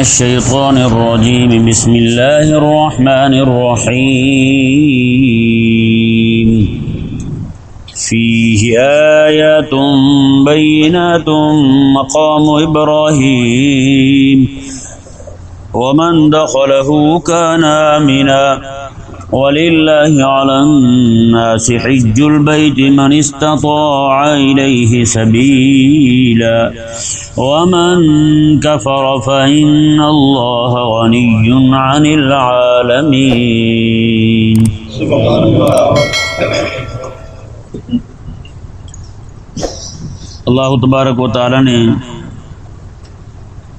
الشيطان الرجيم. بسم الله الرحمن الرحيم. فيه آيات بينات. مقام إبراهيم. ومن دخله كان آمناً. ولله على الناس حج البيت من استطاع إليه سبيلا ومن كفر فإن الله غني عن العالمين اللہ تبارک و تعالی نے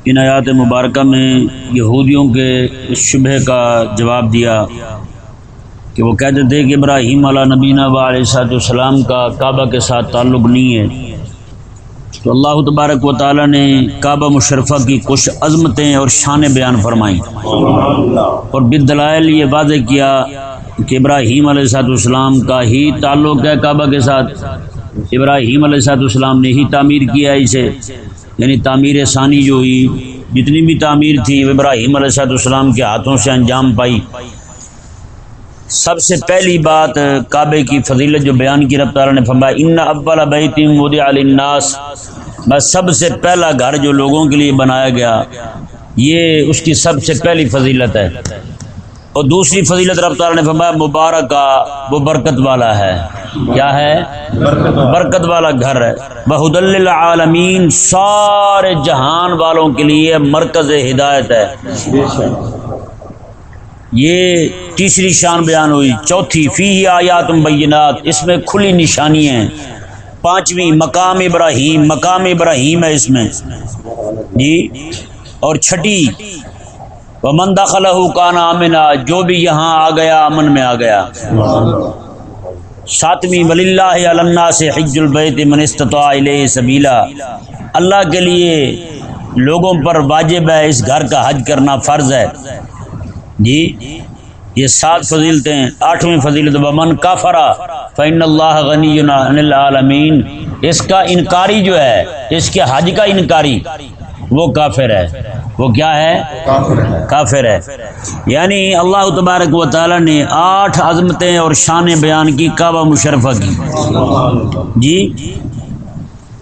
ان آیات مبارکہ میں یہودیوں کے اس شبہ کا جواب دیا کہ وہ کہتے تھے کہ ابراہیم علیہ نبینہ و علیہ صاحب السلام کا کعبہ کے ساتھ تعلق نہیں ہے۔ تو اللہ تبارک و تعالیٰ نے کعبہ مشرفہ کی کچھ عظمتیں اور شان بیان فرمائیں۔ اور بدلائل یہ واضح کیا کہ ابراہیم علیہ صاحب السلام کا ہی تعلق ہے کعبہ کے ساتھ۔ ابراہیم علیہ صاحب السلام نے ہی تعمیر کیا اسے۔ یعنی تعمیر ثانی جو ہوئی، جتنی بھی تعمیر تھی ابراہیم علیہ صاحب السلام کے ہاتھوں سے انجام پائی۔ سب سے پہلی بات کعبے کی فضیلت جو بیان کی رفتار نے فرمایا، ان اول بیت وضع بس سب سے پہلا گھر جو لوگوں کے لیے بنایا گیا، یہ اس کی سب سے پہلی فضیلت ہے۔ اور دوسری فضیلت رفتار نے فرمایا مبارک کا وہ برکت والا ہے۔ کیا ہے؟ برکت والا گھر ہے۔ بہد العالمین سارے جہان والوں کے لیے مرکز ہدایت ہے۔ یہ تیسری شان بیان ہوئی، چوتھی فی آیات بینات، اس میں کھلی نشانی ہیں۔ پانچویں، مقام ابراہیم مقام ابراہیم ہے اس میں۔ جی اور چھٹی وہ مندہ خلح کا جو بھی یہاں آ گیا امن میں آ گیا۔ ساتویں ولی اللہ علّہ سے حج البیت منستطاع علیہ سبیلا اللہ کے لیے لوگوں پر واجب ہے اس گھر کا حج کرنا فرض ہے۔ جی یہ سات فضیلتیں آٹھویں فضیلت بمن کافرا فعن اللہ غنی العالمین اس کا انکاری جو ہے اس کے حج کا انکاری وہ کافر ہے۔ وہ کیا ہے؟ کافر ہے۔ یعنی اللہ تبارک و تعالی نے آٹھ عظمتیں اور شان بیان کی کعبہ مشرفہ کی۔ جی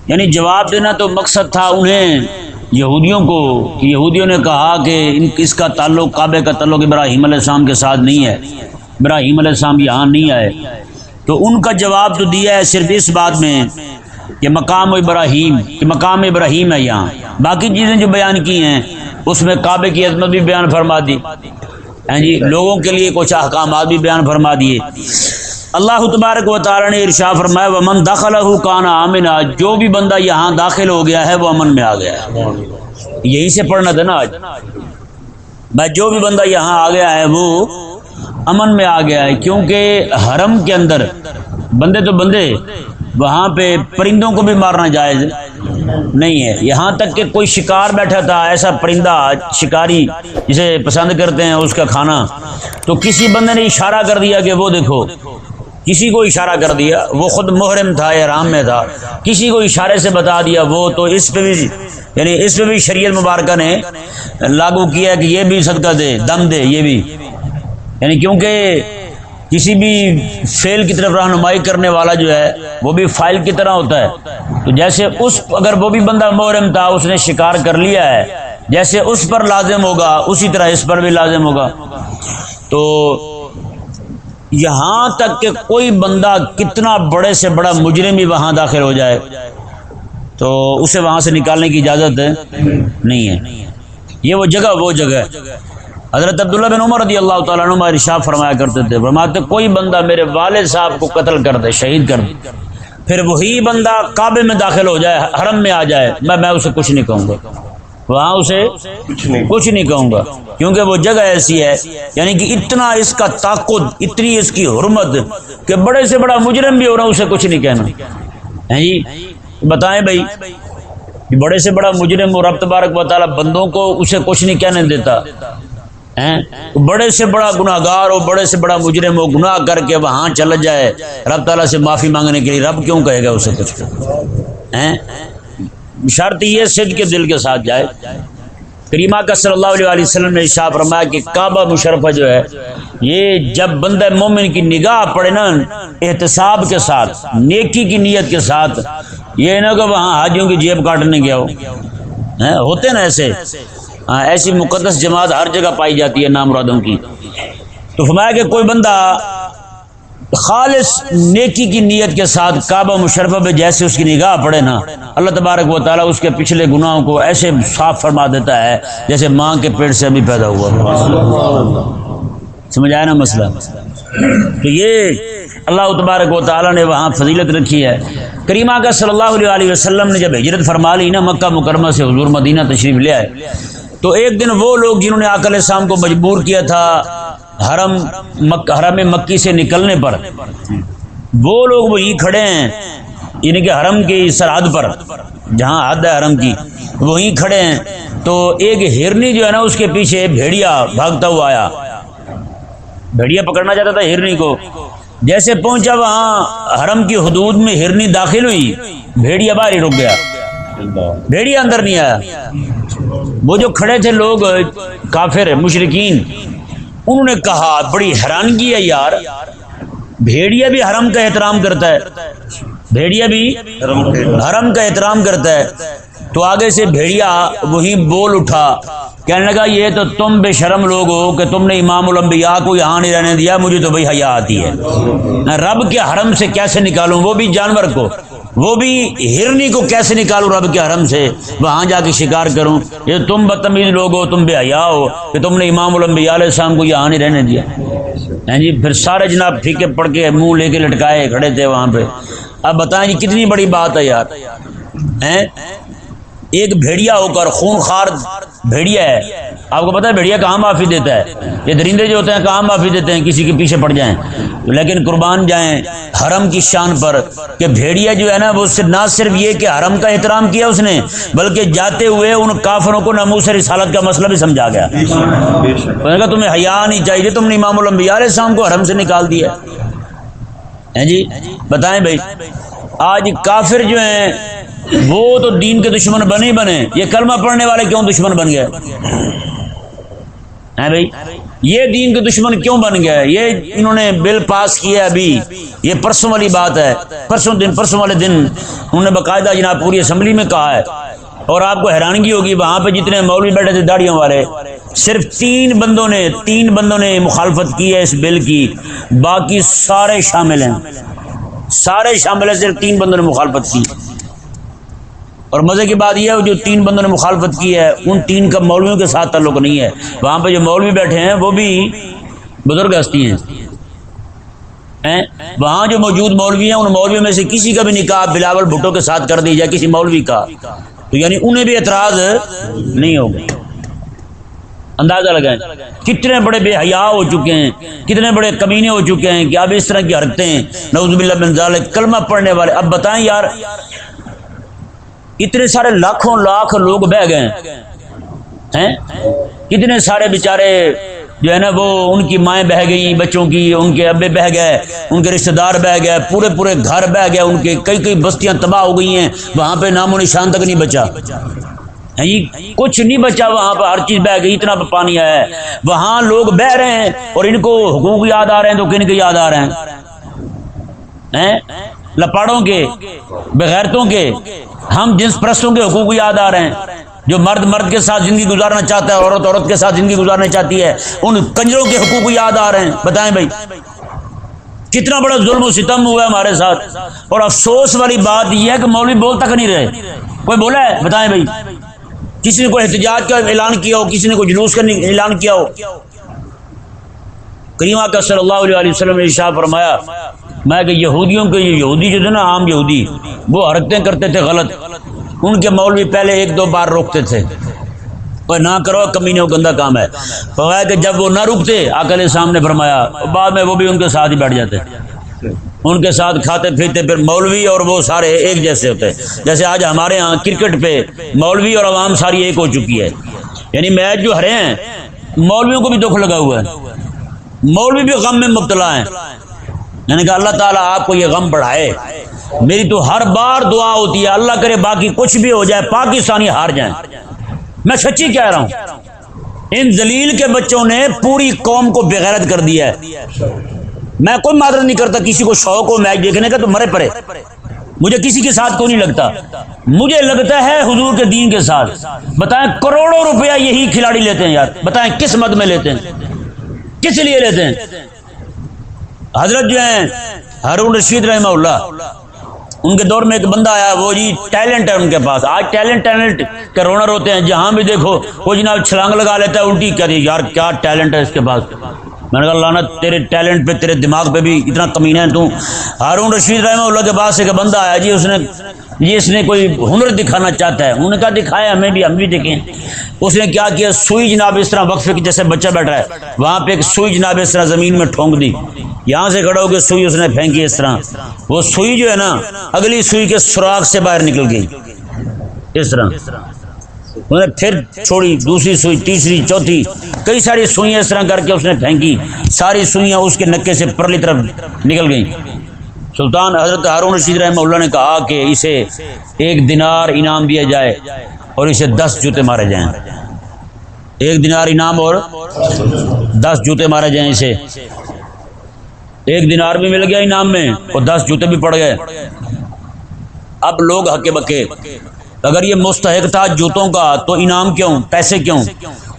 یعنی جواب دینا تو مقصد تھا انہیں۔ یہودیوں کو، کہ یہودیوں نے کہا کہ ان اس کا تعلق کعبے کا تعلق ابراہیم علیہ السلام کے ساتھ نہیں ہے، ابراہیم علیہ السلام یہاں نہیں آئے۔ تو ان کا جواب تو دیا ہے صرف اس بات میں کہ مقام ابراہیم، کہ مقام ابراہیم ہے یہاں۔ باقی چیزیں جو بیان کی ہیں، اس میں کعبے کی عظمت بھی بیان فرما دی۔ ہیں جی لوگوں کے لیے کچھ احکامات بھی بیان فرما دیے۔ اللہ تبارک و تعالی نے ارشا فرمایا وہ من داخلہ کانا آمنا، جو بھی بندہ یہاں داخل ہو گیا ہے، وہ امن میں آ گیا ہے۔ یہی سے پڑھنا تھا نا آج۔ بھائی، جو بھی بندہ یہاں آ گیا ہے، وہ امن میں آ گیا ہے، کیونکہ حرم کے اندر بندے تو بندے، وہاں پہ پرندوں کو بھی مارنا جائز نہیں ہے۔ یہاں تک کہ کوئی شکار بیٹھا تھا، ایسا پرندہ، شکاری جسے پسند کرتے ہیں، اس کا کھانا، تو کسی بندے نے اشارہ کر دیا کہ وہ دیکھو کسی کو اشارہ کر دیا، وہ خود محرم تھا، یا رام میں تھا۔ کسی کو اشارے سے بتا دیا، وہ تو اس پہ بھی یعنی اس پہ بھی شریعت مبارکہ نے لاگو کیا کہ یہ بھی صدقہ دے، دم دے، یہ بھی۔ یعنی کیونکہ کسی بھی فیل کی طرف رہنمائی کرنے والا جو ہے، وہ بھی فائل کی طرح ہوتا ہے۔ تو جیسے اس، اگر وہ بھی بندہ محرم تھا، اس نے شکار کر لیا ہے، جیسے اس پر لازم ہوگا، اسی طرح اس پر بھی لازم ہوگا۔ تو یہاں تک کہ کوئی بندہ کتنا بڑے سے بڑا مجرم بھی وہاں داخل ہو جائے، تو اسے وہاں سے نکالنے کی اجازت نہیں ہے۔ یہ وہ جگہ وہ جگہ ہے۔ حضرت عبداللہ بن عمر رضی اللہ تعالیٰ عنہ ارشاد فرمایا کرتے تھے، فرماتے کوئی بندہ میرے والد صاحب کو قتل کر دے، شہید کر دے، پھر وہی بندہ کعبے میں داخل ہو جائے، حرم میں آ جائے، میں میں اسے کچھ نہیں کہوں گا۔ وہاں اسے کچھ نہیں کہوں گا۔ کیونکہ وہ جگہ ایسی ہے یعنی کہ اتنا اس کا طاقت اتنی اس کی حرمت کہ بڑے سے بڑا مجرم بھی ہو رہا اسے کچھ نہیں کہنا۔ جی؟ بتائیں بھائی بڑے سے بڑا مجرم اور رب تبارک بطالہ بندوں کو اسے کچھ نہیں کہنے دیتا۔ بڑے سے بڑا گناہ گار ہو بڑے سے بڑا مجرم ہو گناہ کر کے وہاں چل جائے۔ رب تعالیٰ سے معافی مانگنے کے لیے رب کیوں کہے گا اسے کچھ؟ شرط یہ سد کے دل کے ساتھ جائے۔ کریمہ کا صلی اللہ علیہ وسلم نے شاہ فرمایا کہ کعبہ مشرفہ جو ہے، یہ جب بندہ مومن کی نگاہ پڑے نا، احتساب کے ساتھ، نیکی کی نیت کے ساتھ، یہ نہ کہ وہاں حاجیوں کی جیب کاٹنے گیا ہو۔ ہوتے نا ایسے۔ ہاں ایسی مقدس جماعت ہر جگہ پائی جاتی ہے نام مرادوں کی۔ تو فرمایا کہ کوئی بندہ خالص نیکی کی نیت کے ساتھ کعبہ مشرفہ پہ جیسے اس کی نگاہ پڑے نا، اللہ تبارک و تعالیٰ اس کے پچھلے گناہوں کو ایسے صاف فرما دیتا ہے جیسے ماں کے پیٹ سے ابھی پیدا ہوا۔ سمجھ آیا نا مسئلہ؟ تو یہ اللہ تبارک و تعالیٰ نے وہاں فضیلت رکھی ہے۔ کریمہ کا صلی اللہ علیہ وسلم نے جب ہجرت فرما لی نا، مکہ مکرمہ سے حضور مدینہ تشریف لے آئے۔ تو ایک دن وہ لوگ جنہوں نے آکل السلام کو مجبور کیا تھا حرم مک حرم مکی سے نکلنے پر۔ وہ لوگ وہی کھڑے ہیں یعنی کہ حرم کی سرحد پر، جہاں حد ہے حرم کی وہیں کھڑے ہیں۔ تو ایک ہرنی جو ہے نا، اس کے پیچھے بھیڑیا بھاگتا ہوا آیا۔ بھیڑیا پکڑنا چاہتا تھا ہرنی کو۔ جیسے پہنچا وہاں، حرم کی حدود میں ہرنی داخل ہوئی، بھیڑیا باہر ہی رک گیا۔ بھیڑیا اندر نہیں آیا۔ وہ جو کھڑے تھے لوگ، کافر مشرقین انہوں نے کہا، بڑی حیرانگی ہے یار۔ بھیڑیا بھی حرم کا احترام کرتا ہے۔ بھیڑیا بھی حرم کا احترام کرتا ہے۔ تو آگے سے بھیڑیا وہی بول اٹھا، کہنے لگا، یہ تو تم بے شرم لوگ ہو کہ تم نے امام الانبیاء کو یہاں نہیں رہنے دیا، مجھے تو بھائی حیا آتی ہے۔ رب کے حرم سے کیسے نکالوں؟ وہ بھی جانور کو۔ وہ بھی ہرنی کو کیسے نکالوں رب کے حرم سے؟ وہاں جا کے شکار کروں۔ یہ تم بدتمیز لوگ ہو، تم بے حیا ہو کہ تم نے امام الانبیاء علیہ السلام کو یہاں نہیں رہنے دیا۔ جی پھر سارے جناب پھیکے پڑ کے منہ لے کے لٹکائے کھڑے تھے وہاں پہ۔ اب بتائیں جی کتنی بڑی بات ہے یار۔ ایک بھیڑیا ہو کر خون خار بھیڑیا ہے۔ آپ کو پتا ہے بھیڑیا کہاں معافی دیتا ہے۔ یہ درندے جو ہوتے ہیں کہاں معافی دیتے ہیں، کسی کے پیچھے پڑ جائیں۔ لیکن قربان جائیں حرم کی شان پر کہ بھیڑیا جو ہے نا، وہ نہ صرف یہ کہ حرم کا احترام کیا اس نے، بلکہ جاتے ہوئے ان کافروں کو نموس رسالت کا مسئلہ بھی سمجھا گیا۔ کہا، تمہیں حیا نہیں چاہیے، تم نے امام الانبیاء علیہ السلام کو حرم سے نکال دیا جی؟ بتائیں بھائی، آج کافر جو ہیں، وہ تو دین کے دشمن بنے ہی بنے۔ یہ کلمہ پڑھنے والے کیوں دشمن بن گئے؟ بھائی؟ یہ دین کے دشمن کیوں بن گئے؟ یہ انہوں نے بل پاس کیا ابھی۔ یہ پرسوں والی بات ہے۔ پرسوں دن، پرسوں والے دن۔ انہوں نے باقاعدہ جناب پوری اسمبلی میں کہا ہے۔ اور آپ کو حیرانگی ہوگی، وہاں پہ جتنے مولوی بیٹھے تھے داڑیوں والے، صرف تین بندوں نے، تین بندوں نے مخالفت کی ہے اس بل کی۔ باقی سارے شامل ہیں۔ سارے شامل ہیں، صرف تین بندوں نے مخالفت کی۔ اور مزے کی بات یہ ہے، جو تین بندوں نے مخالفت کی ہے، ان تین کا مولویوں کے ساتھ تعلق نہیں ہے۔ وہاں پہ جو مولوی بیٹھے ہیں، وہ بھی بزرگ ہستی ہیں۔ وہاں جو موجود مولوی ہیں، ان مولویوں میں سے کسی کا بھی نکاح بلاول بھٹو کے ساتھ کر دی جائے کسی مولوی کا۔ تو یعنی انہیں بھی اعتراض نہیں ہوگا۔ اندازہ لگائیں۔ کتنے بڑے بے حیا ہو چکے ہیں، کتنے بڑے کمینے ہو چکے ہیں کہ اب اس طرح کی حرکتیں نوزب اللہ ذالک، کلمہ پڑھنے والے۔ اب بتائیں یار اتنے سارے لاکھوں لاکھ لوگ بہ گئے ہیں۔ کتنے سارے بےچارے جو ہے نا وہ ان کی مائیں بہ گئی بچوں کی، ان کے ابے بہ گئے، ان کے رشتہ دار بہ گئے، پورے پورے گھر بہ گئے، ان کے کئی کئی بستیاں تباہ ہو گئی ہیں۔ وہاں پہ نام و نشان تک نہیں بچا۔ کچھ نہیں بچا، وہاں پہ ہر چیز بہ گئی، اتنا پانی آیا ہے۔ وہاں لوگ بہ رہے ہیں اور ان کو حقوق یاد آ رہے ہیں تو کن کے یاد آ رہے ہیں؟ لپاڑوں کے، بغیرتوں کے، ہم جنس پرستوں کے حقوق یاد آ رہے ہیں، جو مرد مرد کے ساتھ زندگی گزارنا چاہتا ہے، عورت عورت کے ساتھ زندگی گزارنا چاہتی ہے، ان کنجروں کے حقوق یاد آ رہے ہیں۔ بتائیں بھائی، کتنا بڑا ظلم و ستم ہوا ہے ہمارے ساتھ۔ اور افسوس والی بات یہ ہے کہ مولوی بول تک نہیں رہے۔ کوئی بولا ہے؟ بتائیں بھائی، کسی نے کوئی احتجاج کا اعلان کیا ہو؟ کسی نے کوئی جلوس کا اعلان کیا ہو؟ کریمہ کا صلی اللہ علیہ وسلم نے شاہ فرمایا میں کہ یہودیوں کے یہودی جو تھے نا عام یہودی، وہ حرکتیں کرتے تھے غلط۔ ان کے مولوی پہلے ایک دو بار روکتے تھے۔ نہ کرو کمی وہ گندا کام ہے۔ فرمایا کہ جب وہ نہ رکتے آکل سامنے فرمایا، بعد میں وہ بھی ان کے ساتھ ہی بیٹھ جاتے۔ ان کے ساتھ کھاتے پھرتے پھر مولوی اور وہ سارے ایک جیسے ہوتے۔ جیسے آج ہمارے ہاں کرکٹ پہ مولوی اور عوام ساری ایک ہو چکی ہے۔ یعنی میچ جو ہرے ہیں، مولویوں کو بھی دکھ لگا ہوا ہے۔ مولوی بھی غم میں مبتلا ہیں۔ یعنی کہ اللہ تعالیٰ آپ کو یہ غم بڑھائے۔ میری تو ہر بار دعا ہوتی ہے، اللہ کرے باقی کچھ بھی ہو جائے، پاکستانی ہار جائیں۔ میں سچی کہہ رہا ہوں، ان دلیل کے بچوں نے پوری قوم کو بغیرت کر دیا ہے۔ میں کوئی معذرت نہیں کرتا، کسی کو شوق ہو میچ دیکھنے کا تو مرے پڑے۔ مجھے کسی کے ساتھ کوئی نہیں لگتا؟ مجھے لگتا ہے حضور کے دین کے ساتھ۔ بتائیں کروڑوں روپیہ یہی کھلاڑی لیتے ہیں یار، بتائیں کس مد میں لیتے ہیں؟ کس لیے لیتے ہیں؟ حضرت جو ہیں، ہارون رشید رحمہ اللہ، ان کے دور میں ایک بندہ آیا، وہ جی ٹیلنٹ ہے ان کے پاس۔ آج ٹیلنٹ ٹیلنٹ کے رونر ہوتے ہیں۔ جہاں بھی دیکھو، وہ جناب چھلانگ لگا لیتا ہے، الٹی کہتے یار کیا ٹیلنٹ ہے اس کے پاس؟ میں نے کہا لانا تیرے ٹیلنٹ پہ، تیرے دماغ پہ بھی اتنا کمینہ ہے تو۔ ہارون رشید رحمہ اللہ کے پاس ایک بندہ آیا جی اس نے جی اس نے کوئی ہنر دکھانا چاہتا ہے۔ انہوں نے کہا، دکھایا، ہمیں بھی، ہم بھی دیکھیں۔ اس نے کیا کیا؟ سوئی جناب اس طرح وقفے کی جیسے بچہ بیٹھ رہا ہے۔ وہاں پہ ایک سوئی جناب اس طرح زمین میں ٹھونک دی۔ یہاں سے کھڑا ہو کے سوئی اس نے پھینکی اس طرح۔ وہ سوئی جو ہے نا، اگلی سوئی کے سوراخ سے باہر نکل گئی۔ اس طرح۔ پھر چھوڑی، دوسری سوئی، تیسری، چوتھی۔ کئی ساری سوئیاں اس طرح کر کے اس نے پھینکی۔ ساری سوئیاں اس کے نکے سے پرلی طرف نکل گئیں۔ سلطان حضرت ہارون رشید رحمہ اللہ نے کہا کہ اسے ایک دینار انعام دیا جائے اور اسے دس جوتے مارے جائیں۔ ایک دینار انعام اور دس جوتے مارے جائیں اسے۔ ایک دینار بھی مل گیا انعام میں اور دس جوتے بھی پڑ گئے۔ اب لوگ ہکے بکے۔ اگر یہ مستحق تھا جوتوں کا تو انعام کیوں؟ پیسے کیوں؟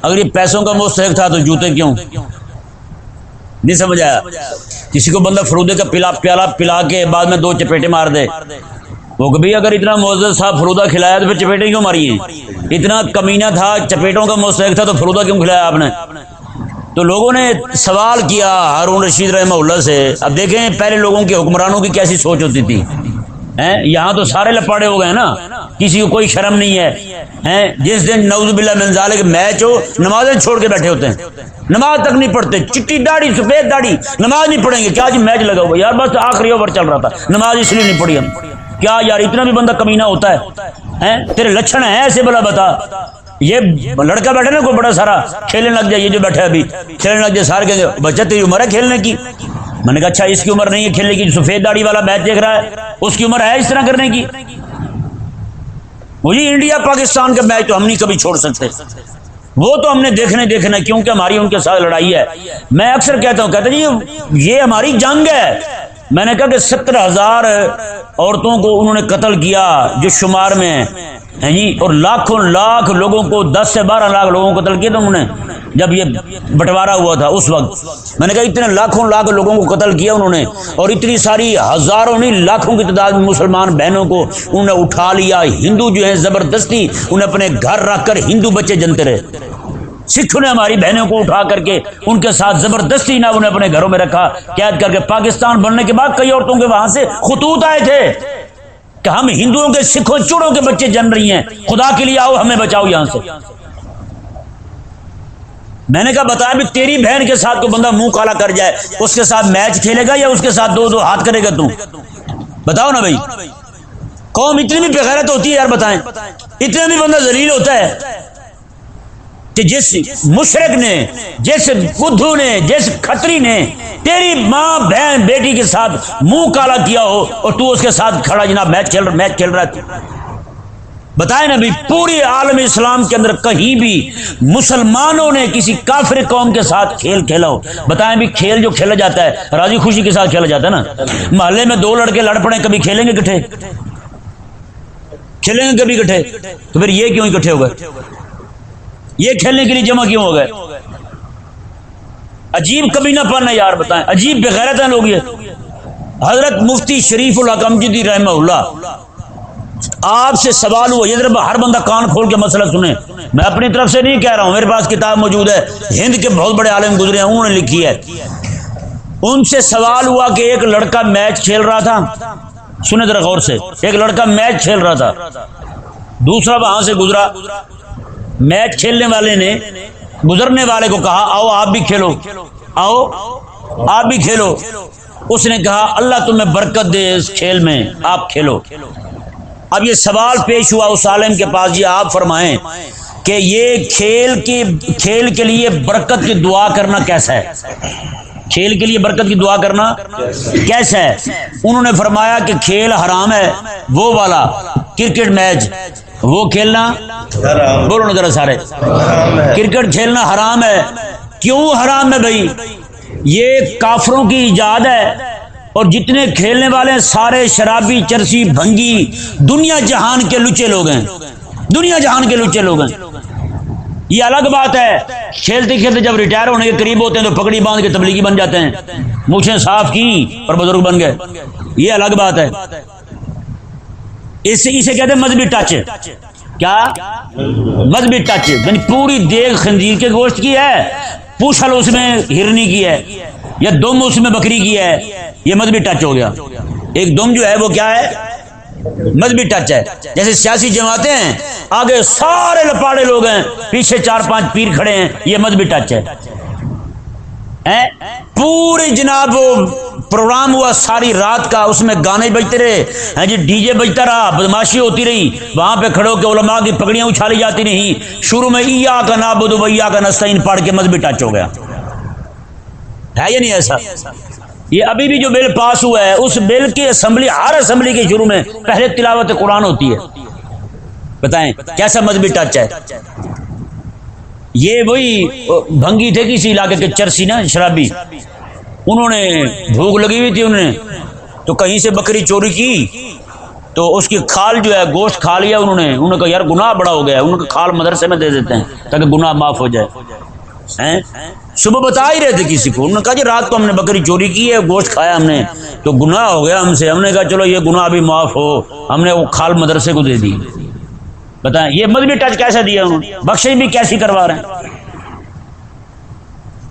اگر یہ پیسوں کا مستحق تھا تو جوتے کیوں؟ نہیں سمجھ آیا؟ کسی کو بندہ فرودے کا پلا پیالہ پلا کے بعد میں دو چپیٹے مار دے۔ وہ کبھی اگر اتنا معزز صاحب فرودہ کھلایا تو پھر چپیٹے کیوں ماری ہیں؟ اتنا کمینہ تھا چپیٹوں کا مستحق تھا تو فرودہ کیوں کھلایا آپ نے؟ تو لوگوں نے سوال کیا ہارون رشید رحمہ اللہ سے۔ اب دیکھیں پہلے لوگوں کے حکمرانوں کی کیسی سوچ ہوتی تھی۔ یہاں تو سارے لپاڑے ہو گئے نا۔ کسی کو کوئی شرم نہیں ہے۔ جس دن نوز بلّہ منظال کے میچ ہو، نمازیں چھوڑ کے بیٹھے ہوتے ہیں۔ نماز تک نہیں پڑھتے، چٹی داڑھی، سفید داڑھی، نماز نہیں پڑھیں گے۔ کیا جی میچ لگا ہوا؟ یار بس آخری اوور چل رہا تھا۔ نماز اس لیے نہیں پڑھی ہم۔ کیا یار اتنا بھی بندہ کمینہ ہوتا ہے؟ تیرے لچھن ہے ایسے بلا بتا۔ یہ لڑکا بیٹھا نا کوئی بڑا سارا، کھیلنے لگ جائے، یہ جو بیٹھے ابھی، کھیلنے لگ جائے سارے کہیں گے بچہ تیری عمر ہے کھیلنے کی؟ میں نے کہا اچھا اس کی عمر نہیں ہے، کھیلنے کی سفید داڑھی والا میچ دیکھ رہا ہے، اس کی عمر ہے اس طرح کرنے کی؟ مجھے انڈیا پاکستان کا میچ تو ہم نہیں کبھی چھوڑ سکتے۔ وہ تو ہم نے دیکھنے دیکھنا کیونکہ ہماری ان کے ساتھ لڑائی ہے۔ میں اکثر کہتا ہوں، کہتا جی یہ ہماری جنگ ہے۔ میں نے کہا کہ ستر ہزار عورتوں کو انہوں نے قتل کیا جو شمار میں جی؟ اور لاکھوں لاکھ لوگوں کو، دس سے بارہ لاکھ لوگوں کو قتل کیا تھا انہوں نے؟ جب یہ بٹوارا ہوا تھا اس وقت۔ میں نے کہا اتنے لاکھوں لاکھ لوگوں کو قتل کیا انہوں نے، اور اتنی ساری ہزاروں نہیں، لاکھوں کی تعداد میں مسلمان بہنوں کو انہوں نے اٹھا لیا۔ ہندو جو ہے زبردستی، انہیں اپنے گھر رکھ کر ہندو بچے جنتے رہے۔ سکھوں نے ہماری بہنوں کو اٹھا کر کے ان کے ساتھ زبردستی نہ انہیں اپنے گھروں میں رکھا۔ قید کر کے پاکستان بننے کے بعد کئی عورتوں کے وہاں سے خطوط آئے تھے۔ کہ ہم ہندوؤں کے سکھوں چوڑوں کے بچے جن رہی ہیں۔ خدا کے لیے آؤ، ہمیں بچاؤ یہاں سے۔ میں نے کہا، بتایا بھی تیری بہن کے ساتھ کوئی بندہ منہ کالا کر جائے، اس کے ساتھ میچ کھیلے گا یا اس کے ساتھ دو دو ہاتھ کرے گا تو بتاؤ نا بھائی۔ قوم اتنی بھی بغیرت ہوتی ہے یار، بتائیں۔ اتنا بھی بندہ ذلیل ہوتا ہے۔ کہ جس مشرق نے، جس بدھو نے، جس کھتری نے تیری ماں، بہن، بیٹی کے ساتھ منہ کالا کیا ہو اور تو اس کے ساتھ کھڑا جناب میچ کھیل میچ کھیل رہا تھا بتائیں نا بھی پوری عالم اسلام کے اندر کہیں بھی مسلمانوں نے کسی کافر قوم کے ساتھ کھیل کھیلا ہو۔ بتائیں بھی کھیل جو کھیلا جاتا ہے، راضی خوشی کے ساتھ کھیلا جاتا ہے نا۔ محلے میں دو لڑکے لڑ پڑے، کبھی کھیلیں گے کٹھے کھیلیں گے کبھی کٹھے تو پھر یہ کیوں اکٹھے ہو گئے؟ یہ کھیلنے کے لیے جمع کیوں ہو گئے؟ عجیب کبھی نہ پڑنا یار بتائیں، عجیب بغیرت ہیں لوگ یہ۔ حضرت مفتی شریف الحکم جدی رحمہ اللہ، آپ سے سوال ہوا، یہ ہر بندہ کان کھول کے مسئلہ سنے میں اپنی طرف سے نہیں کہہ رہا ہوں، میرے پاس کتاب موجود ہے۔ ہند کے بہت بڑے عالم گزرے ہیں، انہوں نے لکھی ہے۔ ان سے سوال ہوا کہ ایک لڑکا میچ کھیل رہا تھا۔ سنے ذرا غور سے، ایک لڑکا میچ کھیل رہا تھا۔ دوسرا وہاں سے گزرا۔ میچ کھیلنے والے نے گزرنے والے کو کہا، آؤ آپ بھی کھیلو۔ آؤ، آپ بھی کھیلو۔ اس نے کہا، اللہ تمہیں برکت دے اس کھیل میں، آپ کھیلو۔ اب یہ سوال پیش ہوا اس عالم کے پاس۔ یہ آپ فرمائیں کہ یہ کھیل کی، کھیل کے لیے برکت کی دعا کرنا کیسا ہے؟ کھیل کے لیے برکت کی دعا کرنا کیسا ہے؟ انہوں نے فرمایا کہ کھیل حرام ہے، وہ والا کرکٹ میچ۔ وہ کھیلنا؟ بولو نا ذرا سارے۔ کرکٹ کھیلنا حرام ہے۔ کیوں حرام ہے بھائی؟ یہ کافروں کی ایجاد ہے۔ اور جتنے کھیلنے والے ہیں سارے شرابی چرسی بھنگی دنیا جہان کے لچے لوگ ہیں۔ دنیا جہان کے لچے لوگ ہیں۔ یہ الگ بات ہے۔ کھیلتے کھیلتے جب ریٹائر ہونے کے قریب ہوتے ہیں تو پکڑی باندھ کے تبلیغی بن جاتے ہیں۔ مونچھیں صاف کی اور بزرگ بن گئے۔ یہ الگ بات ہے۔ اس سے اسے کہتے ہیں مذہبی ٹچ۔ کیا؟ مذہبی ٹچ۔ یعنی پوری دیگ خنزیر کے گوشت کی ہے پوچھل اس میں ہرنی کی ہے، یا دم اس میں بکری کی ہے، یہ مذہبی ٹچ ہو گیا۔ ایک دم جو ہے وہ کیا ہے؟ مذہبی ٹچ ہے۔ جیسے سیاسی جماعتیں ہیں، آگے سارے لپاڑے لوگ ہیں، پیچھے چار پانچ پیر کھڑے ہیں، یہ مذہبی ٹچ ہے۔ ہیں؟ پوری جناب وہ پروگرام ہوا، ساری رات کا اس میں گانے بجتے رہے۔ ہیں جی ڈی جے بجتا رہا، بدماشی ہوتی رہی۔ وہاں پہ کھڑو کے علماء کی پگڑیاں اچھالی جاتی نہیں شروع میں ایا کا نابود ویا کا نستعین پڑھ کے مذہبی ٹچ ہو گیا۔ ہے یا نہیں ایسا؟ یہ ابھی بھی جو بل پاس ہوا ہے، اس بل کی اسمبلی، ہر اسمبلی کے شروع میں پہلے تلاوت قرآن ہوتی ہے۔ بتائیں، کیسا مذہبی ٹچ ہے؟ یہ وہی بھنگی تھے کسی علاقے کے چرسی نا، شرابی۔ انہوں نے بھوک لگی ہوئی تھی انہوں نے تو کہیں سے بکری چوری کی؟ تو اس کی کھال جو ہے، گوشت کھا لیا انہوں نے۔ انہوں نے کہا، یار، گناہ بڑا ہو گیا انہوں نے کھال مدرسے میں دے دیتے ہیں، تاکہ گناہ معاف ہو جائے۔ صبح بتا ہی رہے تھے کسی کو۔ انہوں نے کہا جی رات کو ہم نے بکری چوری کی ہے، گوشت کھایا ہم نے۔ تو گناہ ہو گیا ہم سے۔ ہم نے کہا، چلو، یہ گناہ بھی معاف ہو۔ ہم نے وہ کھال مدرسے کو دے دی۔ بتائیں، یہ مذہبی ٹچ کیسا دیا انہوں نے؟ بخش بھی کیسی کروا رہے ہیں؟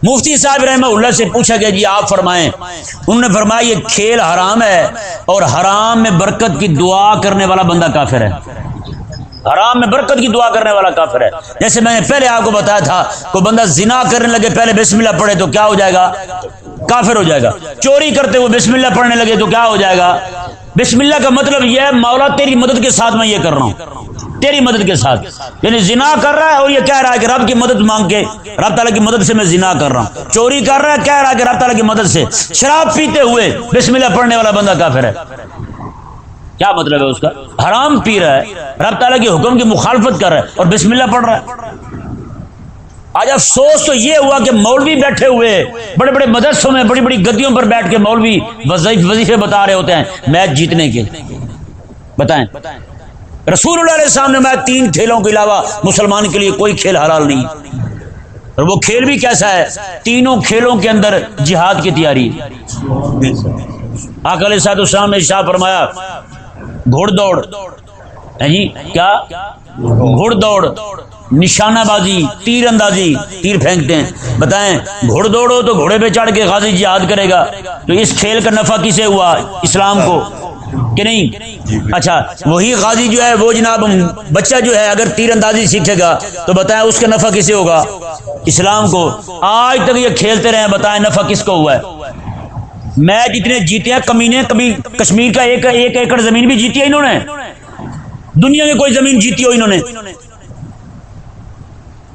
مفتی صاحب رحمہ اللہ سے پوچھا گیا جی آپ فرمائیں۔ انہوں نے فرمایا، یہ کھیل حرام ہے اور حرام میں برکت کی دعا کرنے والا بندہ کافر ہے۔ حرام میں برکت کی دعا کرنے والا کافر ہے۔ جیسے میں نے پہلے آپ کو بتایا تھا، کوئی بندہ زنا کرنے لگے، پہلے بسم اللہ پڑھے تو کیا ہو جائے گا؟ کافر ہو جائے گا۔ چوری کرتے ہوئے بسم اللہ پڑھنے لگے تو کیا ہو جائے گا؟ بسم اللہ کا مطلب یہ ہے، مولا تیری مدد کے ساتھ میں یہ کر رہا ہوں۔ تیری مدد کے ساتھ۔ یعنی زنا کر رہا ہے اور یہ کہہ رہا ہے کہ رب کی مدد مانگ کے، رب تعالیٰ کی مدد سے میں زنا کر رہا ہوں۔ چوری کر رہا ہے، کہہ رہا ہے کہ رب تعالیٰ کی مدد سے۔ شراب پیتے ہوئے بسم اللہ پڑھنے والا بندہ کافر ہے۔ کیا مطلب ہے اس کا؟ حرام پی رہا ہے۔ رب تعالیٰ کے حکم کی مخالفت کر رہا ہے اور بسم اللہ پڑھ رہا ہے۔ آج افسوس تو یہ ہوا کہ مولوی بیٹھے ہوئے، بڑے بڑے مدرسوں میں، بڑی بڑی گدیوں پر بیٹھ کے مولوی وظیفے بتا رہے ہوتے ہیں، میچ جیتنے کے بتائیں۔ رسول اللہ علیہ السلام نے میں تین کھیلوں کے علاوہ مسلمان کے لیے کوئی کھیل حلال نہیں۔ اور وہ کھیل بھی کیسا ہے؟ تینوں کھیلوں کے اندر جہاد کی تیاری۔ آک علیہ صاحب السلام نے شاہ فرمایا گھوڑ دوڑ۔ جی کیا؟ گھوڑ دوڑ۔ نشانہ بازی تیر اندازی تیر پھینکتے ہیں۔ بتائیں، گھوڑ دوڑو تو گھوڑے پہ چڑھ کے غازی جہاد کرے گا۔ تو اس کھیل کا نفع کسے ہوا؟ اسلام کو۔ کہ نہیں؟ اچھا وہی غازی جو ہے، وہ جناب بچہ جو ہے، اگر تیر اندازی سیکھے گا، تو بتائیں اس کا نفع کسے ہوگا؟ اسلام کو۔ آج تک یہ کھیلتے رہے بتائیں نفع کس کو ہوا ہے؟ میچ اتنے جیتے ہیں، کمینے، کبھی کشمیر کا ایک ایک ایکڑ زمین بھی جیتی ہے انہوں نے۔ دنیا میں کوئی زمین جیتی ہو انہوں نے۔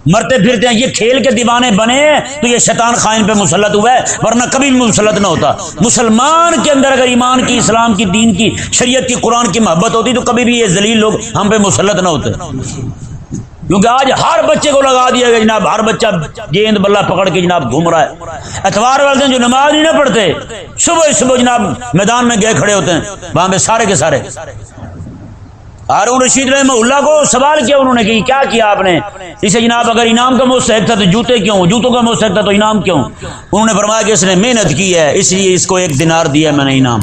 مرتے پھرتے ہیں، یہ کھیل کے دیوانے بنے تو یہ شیطان خائن پہ مسلط ہوا ہے ورنہ کبھی مسلط نہ ہوتا۔ مسلمان کے اندر اگر ایمان کی، اسلام کی، دین کی، شریعت کی، قرآن کی محبت ہوتی تو کبھی بھی یہ ذلیل لوگ ہم پہ مسلط نہ ہوتے۔ کیونکہ آج ہر بچے کو لگا دیا گیا جناب، ہر بچہ گیند بلہ پکڑ کے جناب گھوم رہا ہے۔ اتوار والے دن جو نماز نہیں نہ پڑھتے، صبح صبح جناب میدان میں گئے کھڑے ہوتے ہیں، وہاں پہ سارے کے سارے۔ ہارون رشید رحمہ اللہ کو سوال کیا انہوں نے کہ کیا کیا آپ نے؟ اسے جناب اگر انعام کا مستحق تھا تو جوتے کیوں؟ جوتوں کا مستحق تھا تو انعام کیوں؟ انہوں نے فرمایا کہ اس نے محنت کی ہے، اس لیے اس کو ایک دینار دیا میں نے انعام۔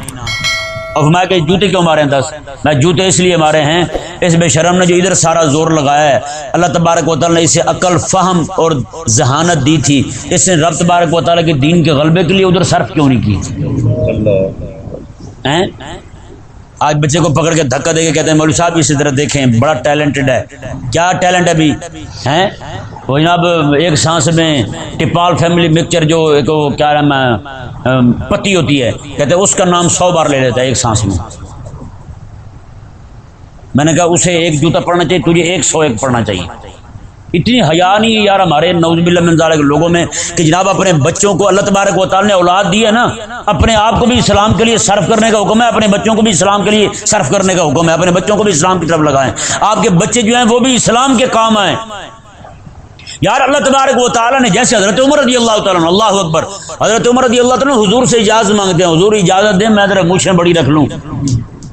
اور فرمایا کہ جوتے کیوں مارے ہیں دس؟ میں جوتے اس لیے مارے ہیں، اس بے شرم نے جو ادھر سارا زور لگایا ہے، اللہ تبارک و تعالیٰ نے اسے عقل، فہم اور ذہانت دی تھی۔ اس نے رب تبارک و تعالیٰ کے دین کے غلبے کے لیے ادھر صرف کیوں نہیں کی؟ آج بچے کو پکڑ کے دھکا دے کے کہتے ہیں، مولوی صاحب اسی طرح دیکھیں، بڑا ٹیلنٹڈ ہے۔ کیا ٹیلنٹ ہے ابھی؟ ہیں؟ وہ جناب، ایک سانس میں ٹپال فیملی مکسچر جو ایک کیا نام ہے پتی ہوتی ہے۔ کہتے ہیں، اس کا نام سو بار لے لیتا ہے ایک سانس میں۔ میں نے کہا، اسے ایک جوتا پڑھنا چاہیے، تجھے ایک سو ایک پڑھنا چاہیے۔ اتنی حیا نہیں ہے یار ہمارے نوز باللہ من ذالک لوگوں میں کہ جناب اپنے بچوں کو اللہ تبارک و تعالی نے اولاد دی ہے نا، اپنے آپ کو بھی اسلام کے لیے صرف کرنے کا حکم ہے، اپنے بچوں کو بھی اسلام کے لیے صرف کرنے کا حکم ہے، اپنے بچوں کو بھی اسلام کی طرف لگائیں۔ آپ کے بچے جو ہیں وہ بھی اسلام کے کام آئیں۔ یار اللہ تبارک و تعالیٰ نے جیسے حضرت عمر رضی اللہ تعالیٰ اللہ اکبر، حضرت عمر رضی اللہ تعالیٰ حضور سے اجازت مانگتے ہیں، حضور اجازت دیں، میں ذرا مچھیں بڑی رکھ لوں۔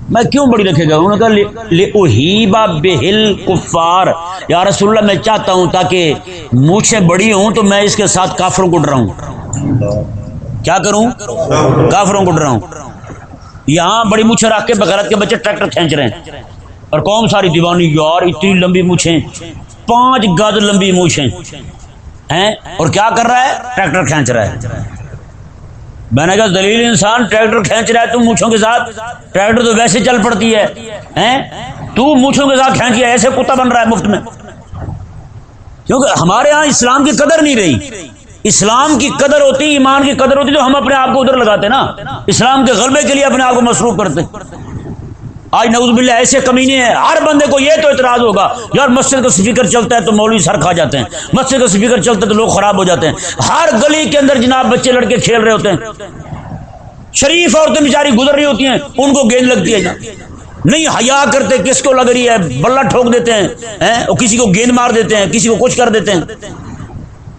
میں کیوں بڑی رکھے گا انہوں نے کہا لِأُحِيبَ بِهِ الْكُفَّارِ یا رسول اللہ، میں چاہتا ہوں تاکہ مچھیں بڑی ہوں تو میں اس کے ساتھ کافروں کو ڈراؤں۔ کیا کروں؟ کافروں کو ڈراؤں۔ یہاں بڑی مچھیں رکھ کے بغیرت کے بچے ٹریکٹر کھینچ رہے ہیں۔ اور قوم ساری دیوانی، یار، اتنی لمبی مچھیں، پانچ گز لمبی مچھیں۔ ہیں؟ اور کیا کر رہا ہے؟ ٹریکٹر کھینچ رہا ہے۔ میں نے کہا، دلیل انسان ٹریکٹر کھینچ رہا ہے، تم مچھوں کے ساتھ۔ ٹریکٹر تو ویسے چل پڑتی ہے تو مچھوں کے ساتھ کھینچ ایسے کتا بن رہا ہے مفت میں۔ کیونکہ ہمارے ہاں اسلام کی قدر نہیں رہی۔ اسلام کی قدر ہوتی، ایمان کی قدر ہوتی، تو ہم اپنے آپ کو ادھر لگاتے نا۔ اسلام کے غلبے کے لیے اپنے آپ کو مصروف کرتے۔ آج نعوذ باللہ ایسے کمینے ہیں، ہر بندے کو یہ تو اعتراض ہوگا، یار مسجد کا سپیکر چلتا ہے تو مولوی سر کھا جاتے ہیں، مسجد کا سپیکر چلتا ہے تو لوگ خراب ہو جاتے ہیں۔ ہر گلی کے اندر جناب بچے لڑکے کھیل رہے ہوتے ہیں۔ شریف عورتیں بیچاری گزر رہی ہوتی ہیں، ان کو گیند لگتی ہے۔ نہیں، حیا کرتے، کس کو لگ رہی ہے؟ بلہ ٹھوک دیتے ہیں اور کسی کو گیند مار دیتے ہیں، کسی کو کچھ کر دیتے ہیں۔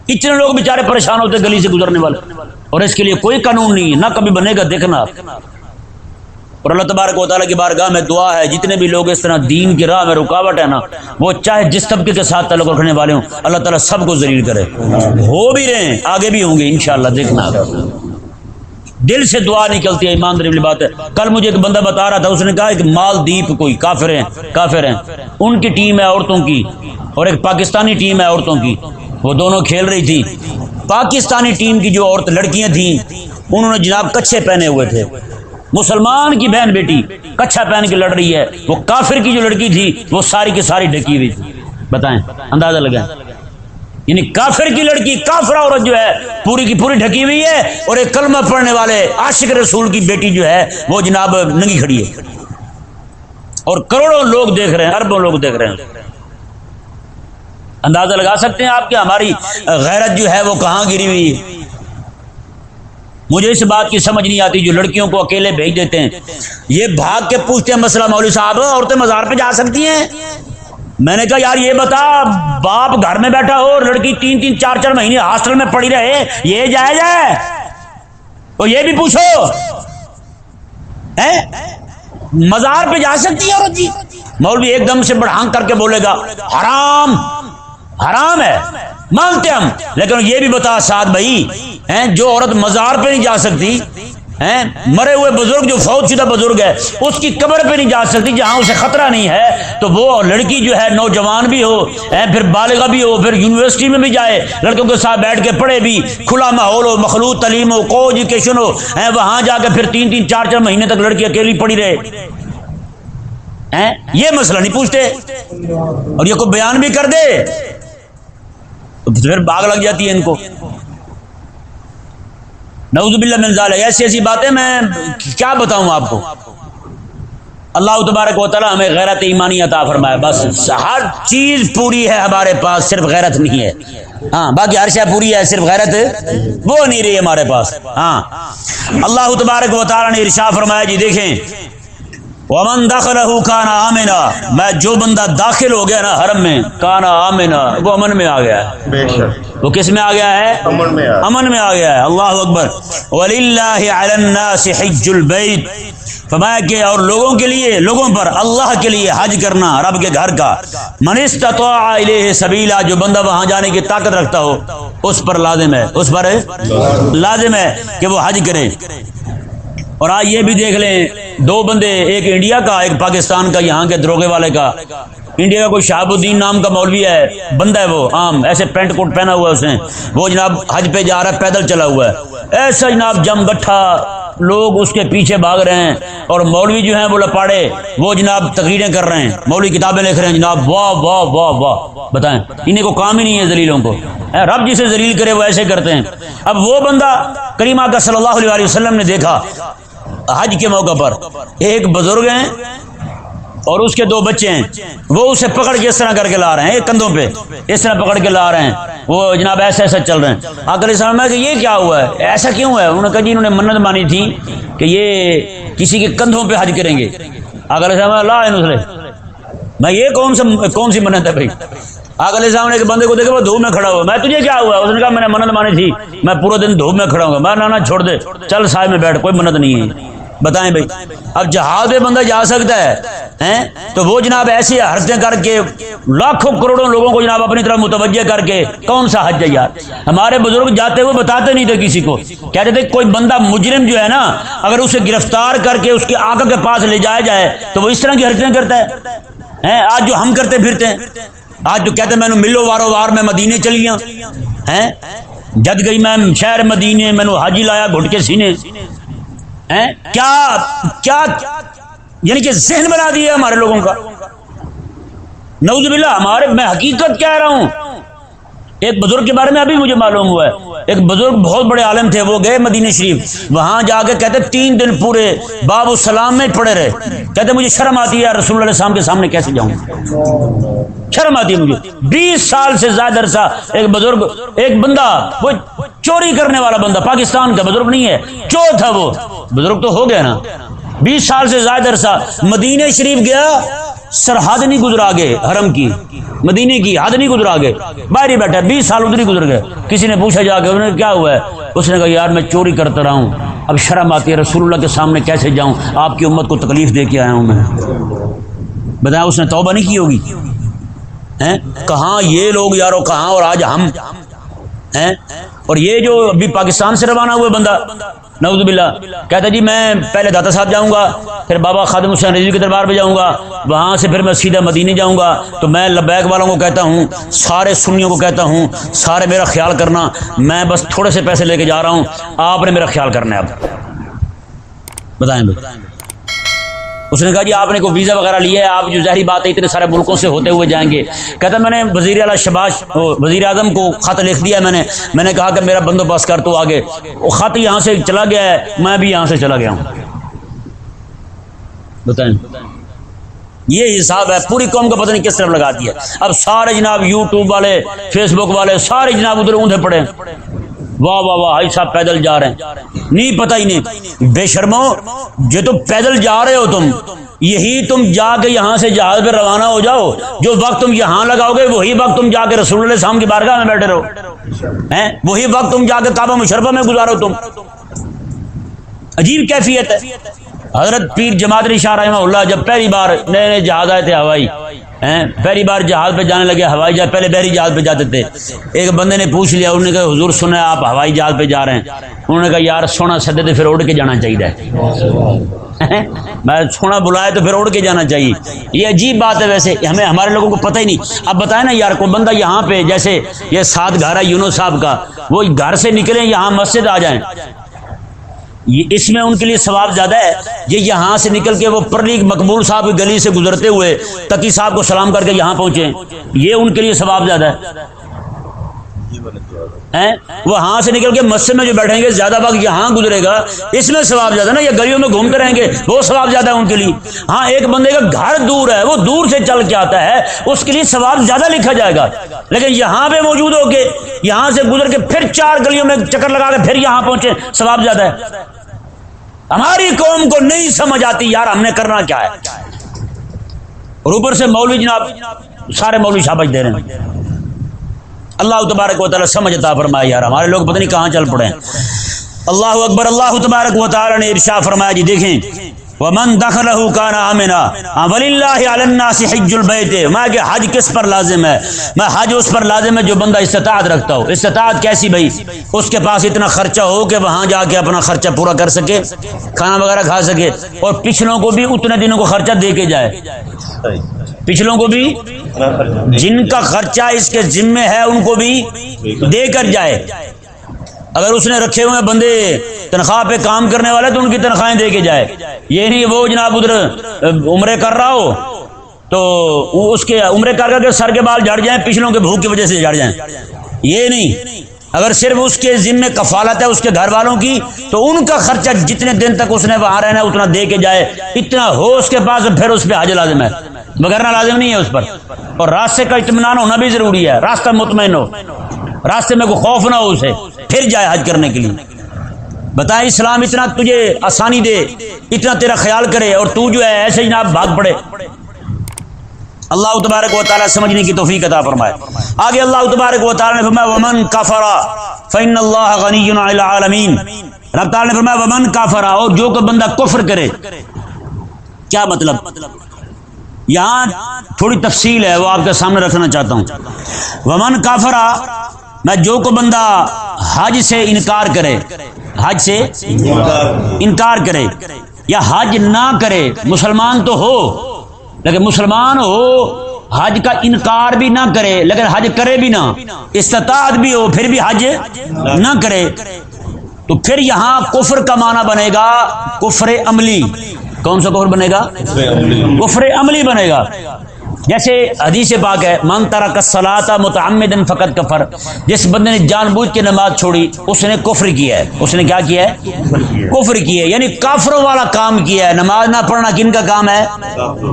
اتنے لوگ بیچارے پریشان ہوتے ہیں گلی سے گزرنے والے۔ اور اس کے لیے کوئی قانون نہیں ہے، نہ کبھی بنے گا، دیکھنا۔ اور اللہ تبارک و تعالیٰ کی بارگاہ میں دعا ہے، جتنے بھی لوگ اس طرح دین کی راہ میں رکاوٹ ہے نا، وہ چاہے جس طبقے کے ساتھ تعلق رکھنے والے ہوں، اللہ تعالیٰ سب کو ذلیل کرے۔ ہو بھی رہے ہیں، آگے بھی ہوں گے، انشاءاللہ، دیکھنا۔ دل سے دعا نکلتی ہے، ایمانداری والی بات ہے۔ کل مجھے ایک بندہ بتا رہا تھا، اس نے کہا کہ مالدیپ کوئی، کافر ہیں کافر ہیں۔ ان کی ٹیم ہے عورتوں کی، اور ایک پاکستانی ٹیم ہے عورتوں کی۔ وہ دونوں کھیل رہی تھی پاکستانی ٹیم کی جو عورت، لڑکیاں تھیں، انہوں نے جناب کچھے پہنے ہوئے تھے۔ مسلمان کی بہن بیٹی، کچھا پہن کے لڑ رہی ہے۔ وہ کافر کی جو لڑکی تھی، وہ ساری کی ساری ڈھکی ہوئی تھی۔ بتائیں، اندازہ لگائیں۔ یعنی کافر کی لڑکی، کافر عورت جو ہے، پوری کی پوری ڈھکی ہوئی ہے اور ایک کلمہ پڑھنے والے عاشق رسول کی بیٹی جو ہے، وہ جناب ننگی کھڑی ہے۔ اور کروڑوں لوگ دیکھ رہے ہیں، اربوں لوگ دیکھ رہے ہیں۔ اندازہ لگا سکتے ہیں آپ کہ ہماری غیرت جو ہے، وہ کہاں گری ہوئی ہے؟ مجھے اس بات کی سمجھ نہیں آتی جو لڑکیوں کو اکیلے بھیج دیتے ہیں۔ یہ بھاگ کے پوچھتے ہیں، مسئلہ مولوی صاحب، عورتیں مزار پہ جا سکتی ہیں؟ میں نے کہا، یار یہ بتا، باپ گھر میں بیٹھا ہو، لڑکی تین تین چار چار مہینے ہاسٹل میں پڑی رہے، یہ جائز ہے؟ تو یہ بھی پوچھو۔ مزار پہ جا سکتی ہے عورت جی؟ مولوی ایک دم سے بڑھانگ کر کے بولے گا، حرام حرام ہے، مانتے ہم، لیکن یہ بھی بتا ساتھ بھائی جو عورت مزار پہ نہیں جا سکتی مرے ہوئے بزرگ، جو فوج شدہ بزرگ ہے، اس کی قبر پہ نہیں جا سکتی جہاں اسے خطرہ نہیں ہے، تو وہ لڑکی جو ہے، نوجوان بھی ہو پھر بالغ بھی ہو، پھر یونیورسٹی میں بھی جائے، لڑکوں کے ساتھ بیٹھ کے پڑھے بھی، کھلا ماحول ہو، مخلوط تعلیم ہو کو ایجوکیشن ہو وہاں جا کے پھر تین تین، چار چار مہینے تک لڑکی اکیلی پڑی رہے۔ یہ مسئلہ نہیں پوچھتے۔ اور یہ کوئی بیان بھی کر دے، تو پھر باغ لگ جاتی ہے ان کو۔ نعوذ باللہ من ذالک، ایسی ایسی باتیں میں کیا بتاؤں آپ کو؟ اللہ تبارک و تعالی ہمیں غیرت ایمانی عطا فرمائے، بس ہر چیز پوری ہے ہمارے پاس، صرف غیرت نہیں ہے۔ ہاں باقی ہر شے پوری ہے، صرف غیرت وہ نہیں رہی ہمارے پاس۔ ہاں اللہ تبارک و تعالی نے ارشا فرمایا جی دیکھیں ومن داخلہ کانا آمنا۔ میں جو بندہ داخل ہو گیا نا حرم میں کانا آمنا۔ وہ امن میں آ گیا ہے۔ بے شک۔ وہ کس میں آ گیا ہے؟ امن میں آ امن میں آ گیا ہے۔ اللہ اکبر۔ وللہ علی الناس حج البیت فرمایا کہ اور لوگوں کے لیے لوگوں پر اللہ کے لیے حج کرنا رب کے گھر کا۔ من استطاع الیہ سبیلا جو بندہ وہاں جانے کی طاقت رکھتا ہو اس پر لازم ہے۔ اس پر لازم ہے کہ وہ حج کرے۔ اور آج یہ بھی دیکھ لیں، دو بندے، ایک انڈیا کا، ایک پاکستان کا، یہاں کے دروگے والے کا۔ انڈیا کا کوئی شہاب الدین نام کا مولوی ہے، بندہ ہے وہ، عام، ایسے پینٹ کوٹ پہنا ہوا ہے اس نے۔ وہ جناب حج پہ جا رہا ہے، پیدل چلا ہوا ہے۔ ایسا جناب جم گٹھا، لوگ اس کے پیچھے بھاگ رہے ہیں۔ اور مولوی جو ہیں، وہ لپاڑے، وہ جناب تقریریں کر رہے ہیں۔ مولوی کتابیں لکھ رہے ہیں، جناب، واہ واہ واہ واہ۔ بتائیں، انہیں کو کام ہی نہیں ہے زلیلوں کو۔ رب جسے ذلیل کرے، وہ ایسے کرتے ہیں۔ اب وہ بندہ کریمہ کا صلی اللہ علیہ وسلم نے دیکھا۔ حج کے موقع پر ایک بزرگ ہیں اور اس کے دو بچے ہیں۔ وہ اسے پکڑ کے اس طرح کر کے لا رہے ہیں، ایک کندھوں پہ۔ اس طرح پکڑ کے لا رہے ہیں۔ وہ جناب ایسا ایسا چل رہے ہیں۔ آکر اسلام میں کہ یہ کیا ہوا ہے؟ ایسا کیوں ہے؟ انہوں نے کہا جی انہوں نے منت مانی تھی کہ یہ کسی کے کندھوں پہ حج کریں گے۔ آکر اسلام لا نسلے میں یہ کون سا کون سی منت ہے بھائی؟ آگ علیہ السلام نے ایک بندے کو دیکھا وہ دھوپ میں کھڑا ہوا۔ میں تجھے کیا ہوا؟ اس نے کہا میں نے منت مانی تھی۔ میں پورا دن دھوپ میں کھڑا ہوں گا۔ میں نانا چھوڑ دے۔ چل سائے میں بیٹھ، کوئی منت نہیں ہے۔ بتائیں بھائی، اب جہاز پہ بندہ جا سکتا ہے تو وہ جناب ایسی حرکتیں کر کے لاکھوں کروڑوں لوگوں کو جناب اپنی طرف متوجہ کر کے کون سا حج ہے یار؟ ہمارے بزرگ جاتے ہوئے بتاتے نہیں تھے کسی کو۔ کہتے تھے کوئی بندہ مجرم جو ہے نا، اگر اسے گرفتار کر کے اس کی آنکھ کے پاس لے جایا جائے، تو وہ اس طرح کی حرکتیں کرتا ہے۔ آج جو ہم کرتے پھرتے ہیں، آج جو کہتے ہیں میں نے ملو وارو وار میں مدینے چلی ہوں ہیں؟ جد گئی میں شہر مدینے، میں نے حاجی لایا، گھٹ کے سینے۔ کیا کیا یعنی کہ ذہن بنا دیا ہمارے لوگوں کا۔ نعوذ باللہ، ہمارے میں حقیقت کہہ رہا ہوں۔ ایک بزرگ کے بارے میں ابھی مجھے معلوم ہوا ہے۔ ایک بزرگ بہت بڑے عالم تھے، وہ گئے مدینہ شریف۔ وہاں جا کے کہتے، تین دن پورے باب السلام میں پڑے رہے۔ کہتے، مجھے شرم آتی ہے رسول اللہ علیہ السلام کے سامنے کیسے جاؤں؟ شرم آتی ہے مجھے۔ بیس سال سے زیادہ عرصہ ایک بزرگ، ایک بندہ، وہ چوری کرنے والا بندہ، پاکستان کا بزرگ نہیں ہے چور تھا وہ۔ بزرگ تو ہو گیا نا۔ بیس سال سے زیادہ عرصہ مدینہ شریف گیا سرحد نہیں گزرا گئے حرم کی۔ مدینے کی حد نہیں گزرا گئے۔ باہر ہی بیٹھا، بیس سال ادھر ہی گزر گئے۔ کسی نے پوچھا جا کے انہوں نے کیا ہوا ہے؟ اس نے کہا، یار میں چوری کرتا رہا ہوں۔ اب شرم آتی ہے، رسول اللہ کے سامنے کیسے جاؤں؟ آپ کی امت کو تکلیف دے کے آیا ہوں میں۔ بتایا، اس نے توبہ نہیں کی ہوگی؟ کہاں یہ لوگ یارو، کہاں اور آج ہم؟ ہیں؟ اور یہ جو ابھی پاکستان سے روانہ ہوئے بندہ، نعوذ باللہ، کہتا جی میں پہلے داتا صاحب جاؤں گا، پھر بابا خادم حسین رضوی کے دربار پہ جاؤں گا، وہاں سے پھر میں سیدھا مدینے جاؤں گا۔ تو میں لبیک والوں کو کہتا ہوں، سارے سنیوں کو کہتا ہوں، سارے میرا خیال کرنا، میں بس تھوڑے سے پیسے لے کے جا رہا ہوں، آپ نے میرا خیال کرنا ہے اب۔ بتائیں بھائی۔ اس نے کہا جی آپ نے کوئی ویزا وغیرہ لیا ہے؟ آپ جو ظاہری بات ہے، اتنے سارے ملکوں سے ہوتے ہوئے جائیں گے۔ کہتا میں نے وزیر اعلیٰ شباش وزیر اعظم کو خط لکھ دیا میں نے۔ میں نے کہا کہ میرا بندوبست کر تو آگے۔ وہ خط یہاں سے چلا گیا ہے، میں بھی یہاں سے چلا گیا ہوں۔ بتائیں۔ یہ حساب ہے، پوری قوم کا پتہ نہیں کس طرف لگا دیا۔ اب سارے جناب یوٹیوب والے، فیس بک والے، سارے جناب ادھر اونھے پڑے واہ واہ واہ صاحب پیدل جا رہے ہیں۔ نہیں پتہ ہی نہیں۔ بے شرمو، جو تو پیدل جا رہے ہو تم، یہی تم جا کے یہاں سے جہاز پہ روانہ ہو جاؤ۔ جو وقت تم یہاں لگاؤ گے، وہی وقت تم جا کے رسول اللہ السلام کی بارگاہ میں بیٹھے رہو۔ وہی وقت تم جا کے کعبہ مشرفہ میں گزارو تم۔ عجیب کیفیت ہے۔ حضرت پیر جماعت شاہ رحمہ اللہ جب پہلی بار نئے نئے جہاز آئے تھے ہوائی پہلی بار جہاز پہ جانے لگے، ہوائی جہاز پہلے بحری جہاز پہ جاتے تھے۔ ایک بندے نے پوچھ لیا، انہوں نے کہا، حضور سنا آپ ہوائی جہاز پہ جا رہے ہیں۔ انہوں نے کہا، یار، سونا سدے تو پھر اڑ کے جانا چاہیے۔ میں سونا بلایا تو پھر اڑ کے جانا چاہیے۔ یہ عجیب بات ہے ویسے، ہمیں، ہمارے لوگوں کو پتہ ہی نہیں۔ اب بتائیں نا یار، کوئی بندہ یہاں پہ، جیسے یہ سات گھر ہے یونو صاحب کا، وہ گھر سے نکلیں، یہاں مسجد آ جائیں۔ اس میں ان کے لیے ثواب زیادہ ہے یہ یہاں سے نکل کے وہ پرلی مقبول صاحب کی گلی سے گزرتے ہوئے تقی صاحب کو سلام کر کے یہاں پہنچے یہ ان کے لیے ثواب زیادہ ہے۔ وہ ہاں سے نکل کے مسجد میں جو بیٹھیں گے، زیادہ وقت یہاں گزرے گا۔ اس میں ثواب زیادہ نا یہ گلیوں میں گھومتے رہیں گے، وہ ثواب زیادہ ہے ان کے لیے۔ ہاں ایک بندے کا گھر دور ہے، وہ دور سے چل کے آتا ہے، اس کے لیے ثواب زیادہ لکھا جائے گا۔ لیکن یہاں پہ موجود ہو کے، یہاں سے گزر کے پھر چار گلیوں میں چکر لگا کے پھر یہاں پہنچے، ثواب زیادہ ہے۔ ہماری قوم کو نہیں سمجھ آتی یار ہم نے کرنا کیا ہے۔ اور اوپر سے مولوی جناب سارے مولوی شابج دے رہے ہیں۔ اللہ تبارک و تعالیٰ سمجھ عطا فرمایا یار، ہمارے لوگ پتہ نہیں کہاں چل پڑے ہیں۔ اللہ اکبر، اللہ تبارک و تعالیٰ نے ارشا فرمایا جی دیکھیں۔ ومن دخلہ کان آمنا. وللہ علی الناس حج البیت. میں کہ حج کس پر لازم ہے؟ میں حج اس پر لازم ہے جو بندہ استطاعت رکھتا ہو. استطاعت کیسی بھائی؟ اس کے پاس اتنا خرچہ ہو کہ وہاں جا کے اپنا خرچہ پورا کر سکے، کھانا وغیرہ کھا سکے، اور پچھلوں کو بھی اتنے دنوں کو خرچہ دے کے جائے۔ پچھلوں کو بھی جن کا خرچہ اس کے ذمے ہے، ان کو بھی دے کر جائے۔ اگر اس نے رکھے ہوئے بندے، تنخواہ پہ کام کرنے والے تو ان کی تنخواہیں دے کے جائے۔ یہ نہیں وہ جناب ادھر عمرے کر رہا ہو، تو اس کے عمرے کر کر کے سر کے بال جھڑ جائیں، پچھلوں کے بھوک کی وجہ سے جھڑ جائیں۔ یہ نہیں۔ اگر صرف اس کے ذمے کفالت ہے، اس کے گھر والوں کی، تو ان کا خرچہ جتنے دن تک اس نے وہاں رہنا ہے، اتنا دے کے جائے۔ اتنا ہو اس کے پاس، پھر اس پہ حج لازم ہے۔ بغیرنا لازم نہیں ہے اس پر۔ اور راستے کا اطمینان ہونا بھی ضروری ہے۔ راستہ مطمئن ہو۔ راستے میں کوئی خوف نہ ہو اسے، پھر جائے حج کرنے کے لیے۔ بتائیں اسلام اتنا تجھے آسانی دے، اتنا تیرا خیال کرے اور تو جو ہے ایسے جناب بھاگ پڑے۔ اللہ تبارک و تعالیٰ سمجھنے کی توفیق عطا فرمائے۔ آگے اللہ تبارک و تعالیٰ نے فرمایا، ومن کافرا فین اللہ غنی عن العالمین رب تعالیٰ نے فرمایا، ومن کافرا اور جو کوئی بندہ کفر کرے، کیا مطلب؟ یہاں تھوڑی تفصیل ہے، وہ آپ کے سامنے رکھنا چاہتا ہوں۔ ومن کافرا میں جو کو بندہ حج سے انکار کرے حج سے انکار کرے یا حج نہ کرے مسلمان تو ہو لیکن مسلمان ہو حج کا انکار بھی نہ کرے لیکن حج کرے بھی نہ استطاعت بھی ہو پھر بھی حج نہ کرے تو پھر یہاں کفر کا معنی بنے گا کفر عملی۔ کون سا کفر بنے گا؟ کفر عملی بنے گا۔ جیسے حدیث پاک ہے، من ترک الصلاۃ متعمدا فقط کفر. جس بندے نے جان بوجھ کے نماز چھوڑی، اس نے کفر کیا ہے۔ اس نے کیا کیا ہے؟ کفر کیا ہے۔ یعنی کافروں والا کام کیا ہے۔ نماز نہ پڑھنا کن کا کام ہے؟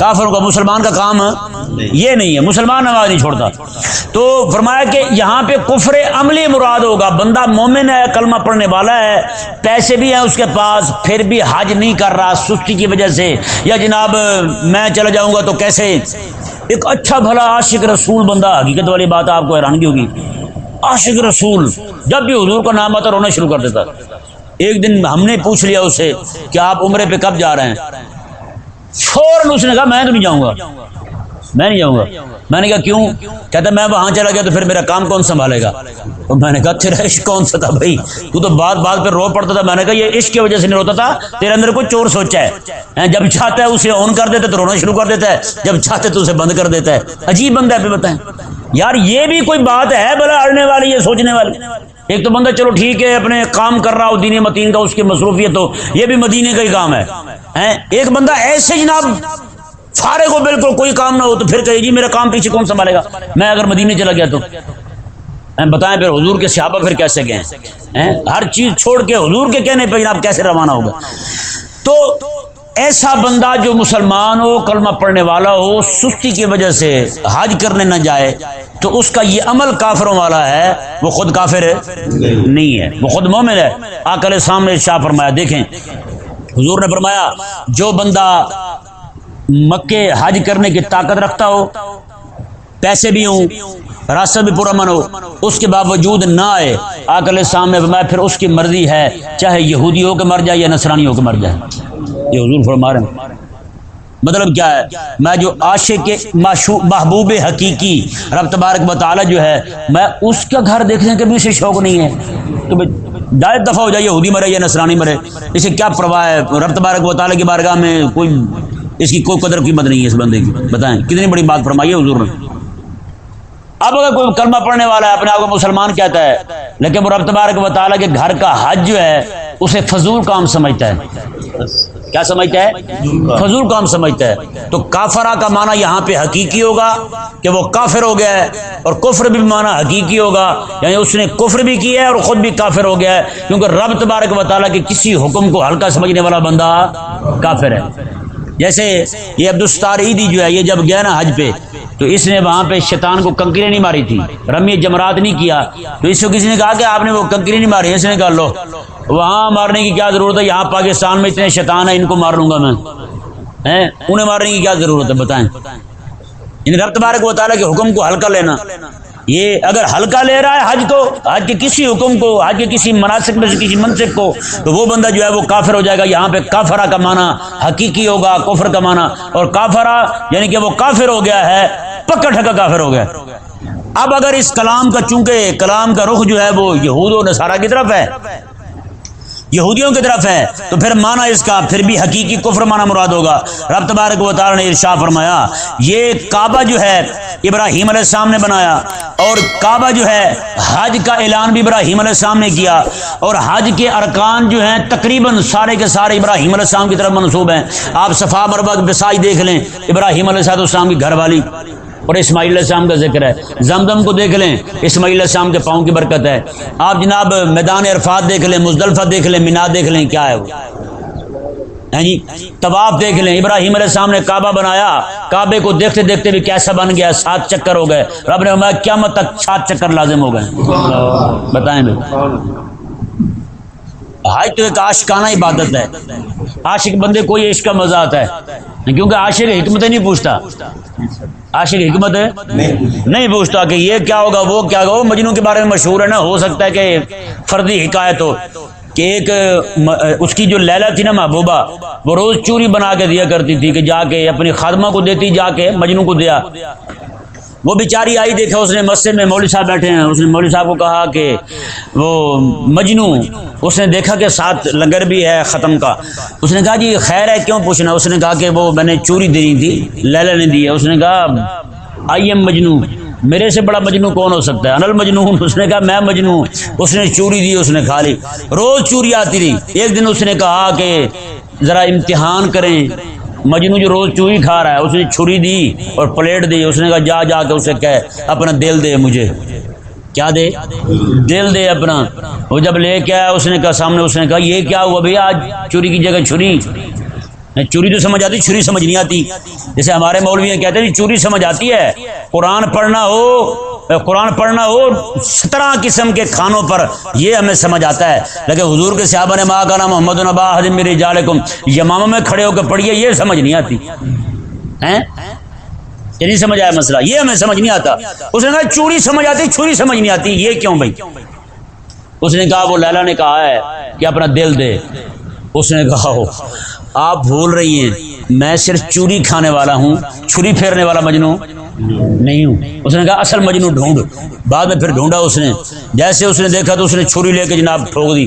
کافروں کا، مسلمان کا کام یہ نہیں ہے۔ مسلمان نماز نہیں چھوڑتا۔ تو فرمایا کہ یہاں پہ کفر عملی مراد ہوگا۔ بندہ مومن ہے، کلمہ پڑھنے والا ہے، پیسے بھی ہیں اس کے پاس، پھر بھی حج نہیں کر رہا، سستی کی وجہ سے۔ یا جناب، میں چلا جاؤں گا تو کیسے؟ ایک اچھا بھلا عاشق رسول بندہ حقیقت والی بات آپ کو حیرانگی ہوگی۔ عاشق رسول، جب بھی حضور کا نام آتا رونا شروع کر دیتا۔ ایک دن ہم نے پوچھ لیا اس سے کہ آپ عمرے پہ کب جا رہے ہیں؟ فوراً اس نے کہا، میں تو نہیں جاؤں گا۔ میں نہیں جاؤں گا۔ میں نے کہا کیوں؟ کہتا میں وہاں چلا گیا تو پھر میرا کام کون سنبھالے گا؟ تو میں نے کہا تیرا عشق کون سا تھا بھائی؟ تو تو بات بات پہ رو پڑتا تھا۔ میں نے کہا یہ عشق کی وجہ سے نہیں روتا تھا تیرے اندر کوئی چور سوچا ہے۔ جب چاہتا ہے اسے آن کر دیتا تو رونا شروع کر دیتا ہے۔ جب چاہتے تو اسے بند کر دیتا ہے۔ عجیب بندہ ہے پہ بتائیں۔ یار یہ بھی کوئی بات ہے بلا اڑنے والی یہ سوچنے والی؟ ایک تو بندہ چلو ٹھیک ہے اپنے کام کر رہا ہو دین متین کا اس کی مصروفیت ہو۔ یہ بھی مدینے کا ہی کام ہے۔ ایک بندہ ایسے جناب فارغ ہو بالکل کوئی کام نہ ہو تو پھر کہے جی میرا کام پیچھے کون سنبھالے گا؟ میں اگر مدینے چلا گیا تو۔ بتائیں پھر حضور کے صحابہ پھر کیسے گئے ہر چیز چھوڑ کے حضور کے کہنے پہ جناب کیسے روانہ ہوگا؟ تو ایسا بندہ جو مسلمان ہو، کلمہ پڑھنے والا ہو، سستی کی وجہ سے حج کرنے نہ جائے، تو اس کا یہ عمل کافروں والا ہے، وہ خود کافر ہے نہیں ہے، وہ خود مومن ہے۔ آکل سامنے شاہ فرمایا، دیکھیں، حضور نے فرمایا، جو بندہ مکے حج کرنے کی طاقت رکھتا ہو، پیسے بھی ہوں، راستہ بھی پورا من ہو اس کے باوجود نہ آئے آکل سامنے میں پھر اس کی مرضی ہے، چاہے یہودی ہو کے مر جائے یا نصرانی ہو کے مر جائے۔ یہ حضور فرما رہے ہیں۔ مطلب کیا ہے؟ میں جو عاشق کے محبوب حقیقی، رب تبارک مطالعہ جو ہے، میں اس کا گھر دیکھنے کے بھی اسے شوق نہیں ہے۔ تو ڈائریکٹ دفعہ ہو جائے، یہودی مرے یا نصرانی مرے، اسے کیا پرواہ ہے؟ رب تبارک مطالعہ کی بارگاہ میں کوئی اس کی کوئی قدر قیمت نہیں ہے اس بندے کی۔ بتائیں، کتنی بڑی بات فرمائی ہے حضور نے؟ اب اگر کوئی کلمہ پڑھنے والا ہے، اپنے آپ کو مسلمان کہتا ہے، لیکن وہ رب تبارک و تعالیٰ کے گھر کا حج جو ہے، اسے فضول کام سمجھتا ہے۔ کیا سمجھتا ہے؟ فضول کام سمجھتا ہے۔ تو کافرہ کا معنی یہاں پہ حقیقی ہوگا کہ وہ کافر ہو گیا ہے، اور کفر بھی معنی حقیقی ہوگا۔ یعنی اس نے کفر بھی کیا ہے اور خود بھی کافر ہو گیا ہے، کیونکہ رب تبارک و تعالیٰ کے کسی حکم کو ہلکا سمجھنے والا بندہ کافر ہے۔ جیسے یہ عبدالستار عیدی جو ہے، یہ جب گیا نا حج پہ، تو اس نے وہاں پہ شیطان کو کنکری نہیں ماری تھی۔ رمی جمرات نہیں کیا۔ تو اس کو کسی نے کہا کہ آپ نے وہ کنکری نہیں ماری؟ اس نے کہا، لو، وہاں مارنے کی کیا ضرورت ہے؟ یہاں پاکستان میں اتنے شیطان ہیں، ان کو مار لوں گا میں۔ انہیں مارنے کی کیا ضرورت ہے؟ بتائیں۔ ان رب تبارک و تعالیٰ کے حکم کو ہلکا لینا۔ یہ اگر ہلکا لے رہا ہے حج کو، حج کے کسی حکم کو، حج کے کسی مناسب میں سے، کسی منصب کو، تو وہ بندہ جو ہے وہ کافر ہو جائے گا۔ یہاں پہ کافرا کا معنی حقیقی ہوگا، کفر کا معنی۔ اور کافرا یعنی کہ وہ کافر ہو گیا ہے، پکا ٹھکا کافر ہو گیا۔ اب اگر اس کلام کا، چونکہ کلام کا رخ جو ہے وہ یہود و نصارہ کی طرف ہے یہودیوں کی طرف ہے، تو پھر مانا اس کا، پھر بھی حقیقی کفر مانا مراد ہوگا۔ رب تبارک و تعالی نے ارشا فرمایا، یہ کعبہ جو ہے، ابراہیم علیہ السلام نے بنایا، اور کعبہ جو ہے، حج کا اعلان بھی ابراہیم علیہ السلام نے کیا، اور حج کے ارکان جو ہیں، تقریباً سارے کے سارے ابراہیم علیہ السلام کی طرف منصوب ہیں۔ آپ صفا مربع بسائی دیکھ لیں، ابراہیم علیہ السلام کی گھر والی۔ اور اسماعیل علیہ السلام کا ذکر ہے۔ زمزم کو دیکھ لیں۔ اسماعیل علیہ السلام کے پاؤں کی برکت ہے۔ آپ جناب میدان عرفات دیکھ لیں، مزدلفہ دیکھ لیں، مینا دیکھ لیں، کیا ہے وہ؟ جی طواف دیکھ لیں۔ ابراہیم علیہ السلام نے کعبہ بنایا۔ کعبے کو دیکھتے دیکھتے بھی کیسا بن گیا، سات چکر ہو گئے۔ رب نے فرمایا، قیامت تک سات چکر لازم ہو گئے۔ بتائیں بھائی۔ حج تو ایک عاشقانہ عبادت ہے۔ عاشق بندے کو یہ عشق کا مزہ آتا ہے۔ کیونکہ عاشق حکمت نہیں پوچھتا۔ عاشق حکمت نہیں پوچھتا۔ کہ یہ کیا ہوگا وہ کیا ہوگا؟ وہ مجنو کے بارے میں مشہور ہے نا ہو سکتا ہے کہ فردی حکایت ہو۔ کہ ایک اس کی جو لیلا تھی نا محبوبہ وہ روز چوری بنا کے دیا کرتی تھی کہ جا کے اپنی خادمہ کو دیتی جا کے مجنو کو دیا۔ وہ بیچاری آئی دیکھا اس نے مسجد میں مولوی صاحب بیٹھے ہیں اس نے مولوی صاحب کو کہا کہ وہ مجنو اس نے دیکھا کہ ساتھ لنگر بھی ہے ختم کا اس نے کہا جی خیر ہے کیوں پوچھنا اس نے کہا کہ وہ میں نے چوری دینی تھی لیلا نے دی ہے اس نے کہا آئی ایم مجنو میرے سے بڑا مجنو کون ہو سکتا ہے انل مجنو اس نے کہا میں مجنو اس نے چوری دی اس نے کھا لی روز چوری آتی رہی ایک دن اس نے کہا کہ ذرا امتحان کریں مجنو جو روز چوری کھا رہا ہے، اس نے چھری دی اور پلیٹ دی، اس نے کہا جا جا کے اسے کہ اپنا دل دے مجھے۔ کیا دے؟ دل دے اپنا۔ وہ جب لے کے آیا، اس نے کہا سامنے، اس نے کہا یہ کیا ہوا بھیا؟ آج چوری کی جگہ چھری۔ چوری تو سمجھ آتی، چھری سمجھ نہیں آتی۔ جیسے ہمارے مولوی کہتے ہیں چوری سمجھ آتی ہے۔ قرآن پڑھنا ہو قرآن پڑھنا ہو سترہ قسم کے کھانوں پر یہ ہمیں سمجھ آتا ہے۔ لیکن حضور کے صحابہ نے ماں کا نام محمد البا حضم میری جالکم یمامہ میں کھڑے ہو کے پڑھیے، یہ سمجھ نہیں آتی۔ ہیں؟ یہ نہیں سمجھ آیا مسئلہ۔ یہ ہمیں سمجھ نہیں آتا۔ اس نے کہا، چوری سمجھ آتی، چھری سمجھ نہیں آتی۔ یہ کیوں بھائی؟ اس نے کہا، وہ لیلا نے کہا ہے کہ اپنا دل دے۔ اس نے کہا ہو آپ بھول رہی ہیں۔ میں صرف چوری کھانے والا ہوں، چھری پھیرنے والا مجنو نہیں ہوں۔ اس نے کہا، اصل مجنو ڈھونڈ۔ بعد میں پھر ڈھونڈا اس نے۔ جیسے اس نے دیکھا تو اس نے چھری لے کے جناب ٹھوک دی۔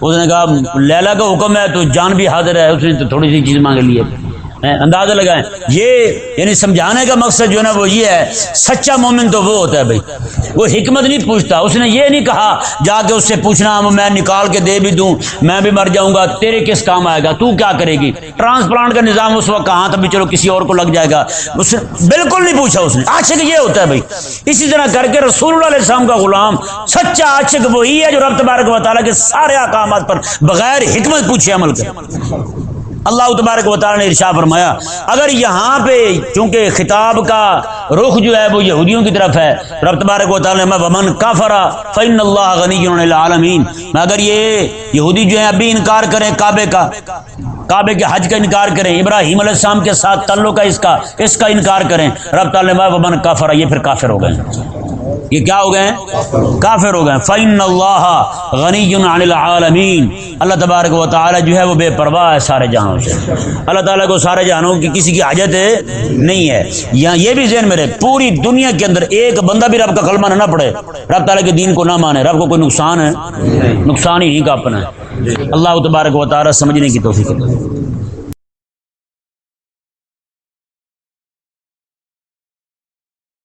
اس نے کہا، لیلا کا حکم ہے تو جان بھی حاضر ہے۔ اس نے تو تھوڑی سی چیز مانگ لی ہے۔ اندازہ لگائیں۔ یہ یعنی سمجھانے کا مقصد جو ہے نا وہ یہ ہے، سچا مومن تو وہ ہوتا ہے بھائی۔ وہ حکمت نہیں پوچھتا۔ اس نے یہ نہیں کہا، جا کے اس سے پوچھنا میں نکال کے دے بھی دوں، میں بھی مر جاؤں گا، تیرے کس کام آئے گا؟ تو کیا کرے گی؟ ٹرانسپلانٹ کا نظام اس وقت کہاں تھا؟ بھی چلو کسی اور کو لگ جائے گا۔ اس نے بالکل نہیں پوچھا اس نے۔ عاشق یہ ہوتا ہے بھائی۔ اسی طرح کر کے رسول اللہ علیہ السلام کا غلام، سچا عاشق وہی ہے جو رب تبارک و تعالیٰ کے سارے احکامات پر بغیر حکمت پوچھے عمل کر اللہ تبارک و تعالی نے ارشا فرمایا، اگر یہاں پہ چونکہ خطاب کا رخ جو ہے وہ یہودیوں کی طرف ہے رب تبارک و تعالی نے ومن کافرا فین اللہ غنی العالمین اگر یہ یہودی جو ہیں ابھی انکار کریں کعبے کا، کعبے کے حج کا انکار کریں، ابراہیم علیہ السلام کے ساتھ تعلق ہے اس کا اس کا انکار کریں، رب تعالی نے ومن کافرا یہ پھر کافر ہو گئے۔ یہ کیا ہو گئے کافر ہو گئے فین اللہ غنی عن العالمین اللہ تبارک و تعالی جو ہے وہ بے پرواہ ہے سارے جہانوں سے۔ اللہ تعالیٰ کو سارے جہانوں کی کسی کی حاجت نہیں ہے۔ یہاں یہ بھی ذہن میں رہے پوری دنیا کے اندر ایک بندہ بھی رب کا کلمہ نہ پڑے رب تعالیٰ کے دین کو نہ مانے۔ رب کو کوئی نقصان ہے؟ نقصان ہی کا اپنا۔ ہے اللہ تبارک و تعالی سمجھنے کی توفیق